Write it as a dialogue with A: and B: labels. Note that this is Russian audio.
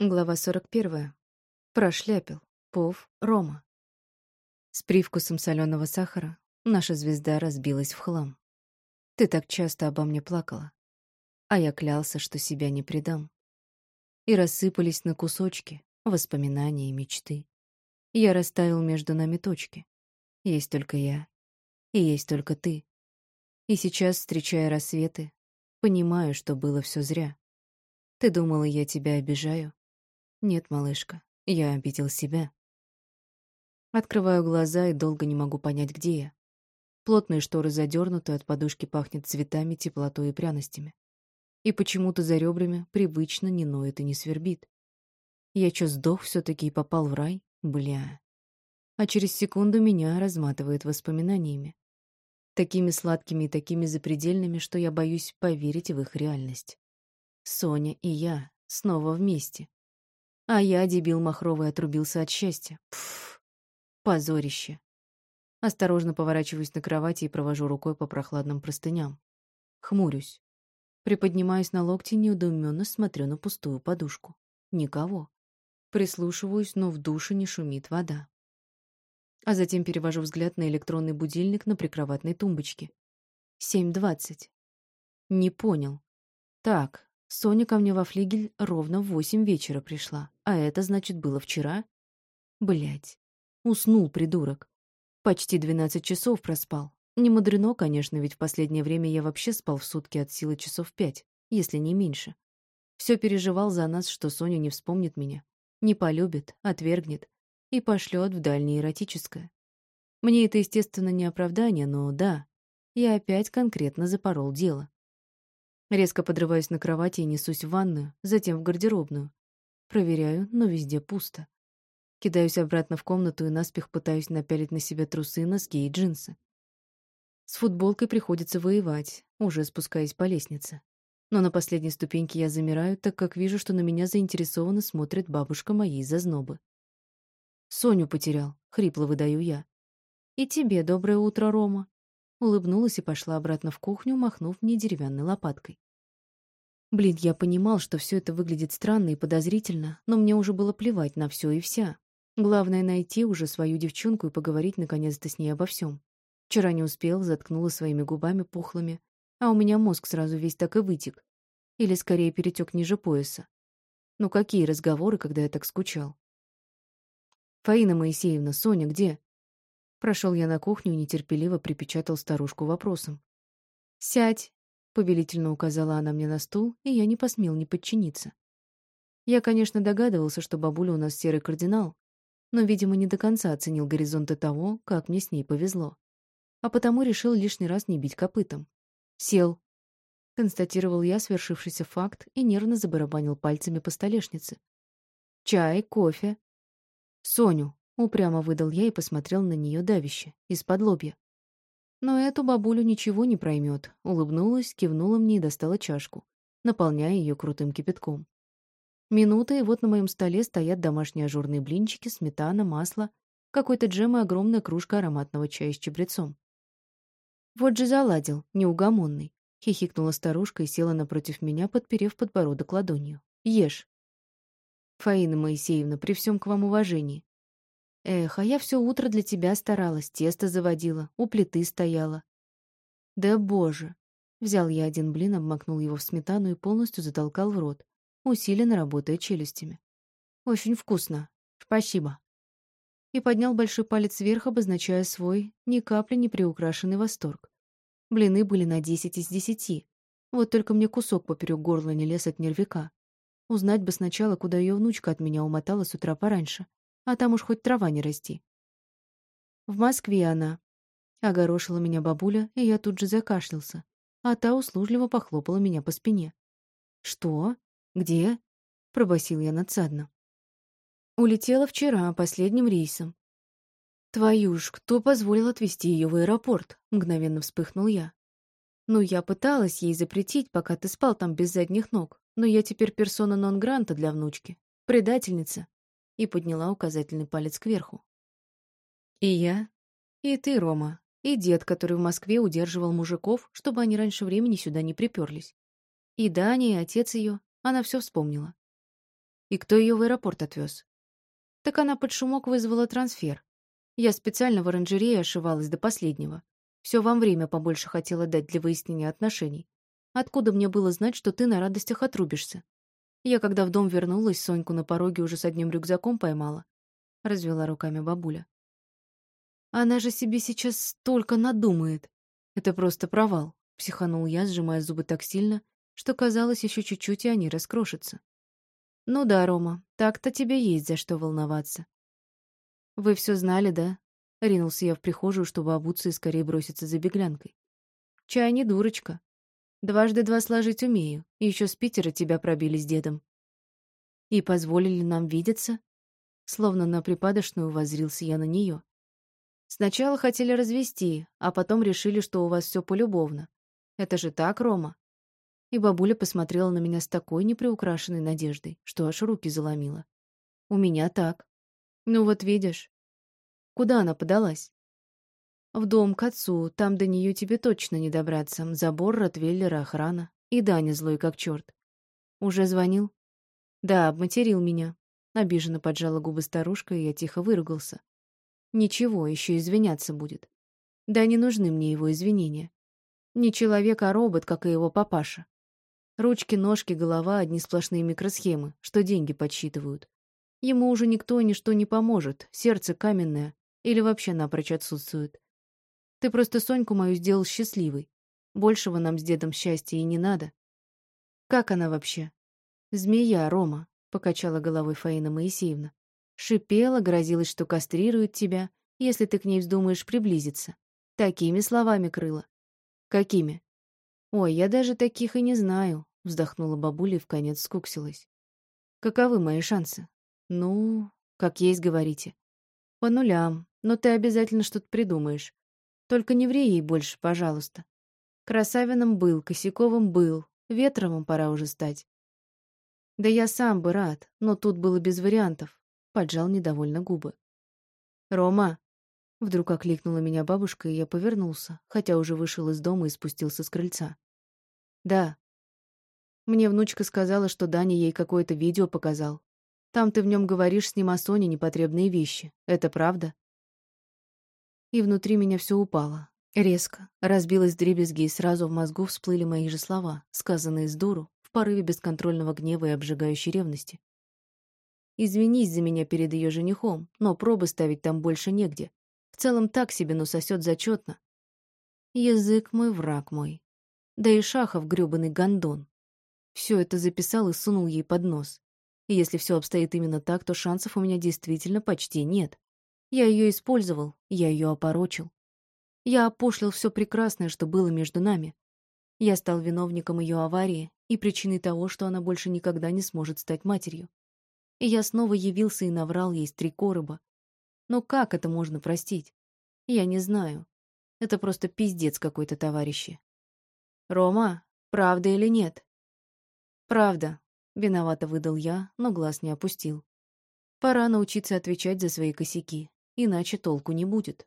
A: Глава 41. Прошляпил. Пов. Рома. С привкусом соленого сахара наша звезда разбилась в хлам. Ты так часто обо мне плакала, а я клялся, что себя не предам. И рассыпались на кусочки воспоминания и мечты. Я расставил между нами точки. Есть только я, и есть только ты. И сейчас, встречая рассветы, понимаю, что было все зря. Ты думала, я тебя обижаю, нет, малышка, я обидел себя. Открываю глаза и долго не могу понять, где я. Плотные шторы задернуты, от подушки пахнет цветами, теплотой и пряностями. И почему-то за ребрами привычно не ноет и не свербит. Я чё, сдох все таки и попал в рай? Бля. А через секунду меня разматывает воспоминаниями. Такими сладкими и такими запредельными, что я боюсь поверить в их реальность. Соня и я снова вместе. А я, дебил махровый, отрубился от счастья. Пф, позорище. Осторожно поворачиваюсь на кровати и провожу рукой по прохладным простыням. Хмурюсь. Приподнимаюсь на локти, неудоуменно смотрю на пустую подушку. Никого. Прислушиваюсь, но в душе не шумит вода. А затем перевожу взгляд на электронный будильник на прикроватной тумбочке. Семь двадцать. Не понял. Так, Соня ко мне во флигель ровно в восемь вечера пришла. А это, значит, было вчера? Блять. Уснул, придурок. Почти двенадцать часов проспал. Не мудрено, конечно, ведь в последнее время я вообще спал в сутки от силы часов пять, если не меньше. Все переживал за нас, что Соня не вспомнит меня, не полюбит, отвергнет и пошлет в дальнее эротическое. Мне это, естественно, не оправдание, но да, я опять конкретно запорол дело. Резко подрываюсь на кровати и несусь в ванную, затем в гардеробную. Проверяю, но везде пусто. Кидаюсь обратно в комнату и наспех пытаюсь напялить на себя трусы, носки и джинсы. С футболкой приходится воевать, уже спускаясь по лестнице. Но на последней ступеньке я замираю, так как вижу, что на меня заинтересованно смотрит бабушка моей зазнобы. «Соню потерял», — хрипло выдаю я. «И тебе доброе утро, Рома», улыбнулась и пошла обратно в кухню, махнув мне деревянной лопаткой. Блин, я понимал, что все это выглядит странно и подозрительно, но мне уже было плевать на все и вся. Главное — найти уже свою девчонку и поговорить наконец-то с ней обо всем. Вчера не успел, заткнула своими губами пухлыми, а у меня мозг сразу весь так и вытек. Или, скорее, перетек ниже пояса. Ну какие разговоры, когда я так скучал? «Фаина Моисеевна, Соня где?» Прошел я на кухню и нетерпеливо припечатал старушку вопросом. «Сядь!» — повелительно указала она мне на стул, и я не посмел не подчиниться. Я, конечно, догадывался, что бабуля у нас серый кардинал, но, видимо, не до конца оценил горизонты того, как мне с ней повезло. А потому решил лишний раз не бить копытом. «Сел», — констатировал я свершившийся факт и нервно забарабанил пальцами по столешнице. «Чай, кофе». «Соню», Упрямо выдал я и посмотрел на нее давище, из-под лобья. Но эту бабулю ничего не проймет. Улыбнулась, кивнула мне и достала чашку, наполняя ее крутым кипятком. Минута, и вот на моем столе стоят домашние ажурные блинчики, сметана, масло, какой-то джем и огромная кружка ароматного чая с чабрецом. «Вот же заладил, неугомонный», — хихикнула старушка и села напротив меня, подперев подбородок ладонью. «Ешь». «Фаина Моисеевна, при всем к вам уважении, Эх, а я все утро для тебя старалась, тесто заводила, у плиты стояла. Да боже. Взял я один блин, обмакнул его в сметану и полностью затолкал в рот, усиленно работая челюстями. Очень вкусно. Спасибо. И поднял большой палец вверх, обозначая свой, ни капли не приукрашенный восторг. Блины были на десять из десяти. Вот только мне кусок поперек горла не лез от нервика. Узнать бы сначала, куда ее внучка от меня умотала с утра пораньше а там уж хоть трава не расти. В Москве она. Огорошила меня бабуля, и я тут же закашлялся, а та услужливо похлопала меня по спине. «Что? Где?» — пробасил я надсадно. «Улетела вчера, последним рейсом». «Твою ж, кто позволил отвезти ее в аэропорт?» — мгновенно вспыхнул я. «Ну, я пыталась ей запретить, пока ты спал там без задних ног, но я теперь персона нон-гранта для внучки. Предательница и подняла указательный палец кверху. И я, и ты, Рома, и дед, который в Москве удерживал мужиков, чтобы они раньше времени сюда не приперлись. И Даня, и отец ее, она все вспомнила. И кто ее в аэропорт отвез? Так она под шумок вызвала трансфер. Я специально в оранжерее ошивалась до последнего. Все вам время побольше хотела дать для выяснения отношений. Откуда мне было знать, что ты на радостях отрубишься? Я, когда в дом вернулась, Соньку на пороге уже с одним рюкзаком поймала. Развела руками бабуля. Она же себе сейчас столько надумает. Это просто провал. Психанул я, сжимая зубы так сильно, что казалось, еще чуть-чуть, и они раскрошатся. Ну да, Рома, так-то тебе есть за что волноваться. Вы все знали, да? Ринулся я в прихожую, чтобы обуться и скорее броситься за беглянкой. Чай не дурочка. Дважды два сложить умею, и еще с Питера тебя пробили с дедом. И позволили нам видеться? Словно на припадочную воззрился я на нее. Сначала хотели развести, а потом решили, что у вас все полюбовно. Это же так, Рома? И бабуля посмотрела на меня с такой неприукрашенной надеждой, что аж руки заломила. У меня так. Ну вот видишь. Куда она подалась? В дом к отцу, там до нее тебе точно не добраться. Забор, Ротвейлера, охрана. И Даня злой как черт. Уже звонил? Да, обматерил меня. Обиженно поджала губы старушка, и я тихо выругался. Ничего, еще извиняться будет. Да не нужны мне его извинения. Не человек, а робот, как и его папаша. Ручки, ножки, голова — одни сплошные микросхемы, что деньги подсчитывают. Ему уже никто ничто не поможет, сердце каменное или вообще напрочь отсутствует. Ты просто Соньку мою сделал счастливой. Большего нам с дедом счастья и не надо. Как она вообще? Змея, Рома, — покачала головой Фаина Моисеевна. Шипела, грозилась, что кастрирует тебя, если ты к ней вздумаешь приблизиться. Такими словами крыла. Какими? Ой, я даже таких и не знаю, — вздохнула бабуля и вконец скуксилась. Каковы мои шансы? Ну, как есть говорите. По нулям, но ты обязательно что-то придумаешь. Только не ври ей больше, пожалуйста. Красавиным был, Косяковым был, Ветровым пора уже стать. Да я сам бы рад, но тут было без вариантов. Поджал недовольно губы. «Рома!» Вдруг окликнула меня бабушка, и я повернулся, хотя уже вышел из дома и спустился с крыльца. «Да». Мне внучка сказала, что Даня ей какое-то видео показал. Там ты в нем говоришь с ним о Соне непотребные вещи. Это правда? И внутри меня все упало. Резко. Разбилось дребезги, и сразу в мозгу всплыли мои же слова, сказанные с дуру, в порыве бесконтрольного гнева и обжигающей ревности. Извинись за меня перед ее женихом, но пробы ставить там больше негде. В целом так себе, но сосет зачетно. Язык мой, враг мой. Да и Шахов грёбаный гондон. Все это записал и сунул ей под нос. И если все обстоит именно так, то шансов у меня действительно почти нет. Я ее использовал, я ее опорочил. Я опошлил все прекрасное, что было между нами. Я стал виновником ее аварии и причиной того, что она больше никогда не сможет стать матерью. И я снова явился и наврал ей с три короба. Но как это можно простить? Я не знаю. Это просто пиздец какой-то, товарищи. Рома, правда или нет? Правда. Виновато выдал я, но глаз не опустил. Пора научиться отвечать за свои косяки иначе толку не будет.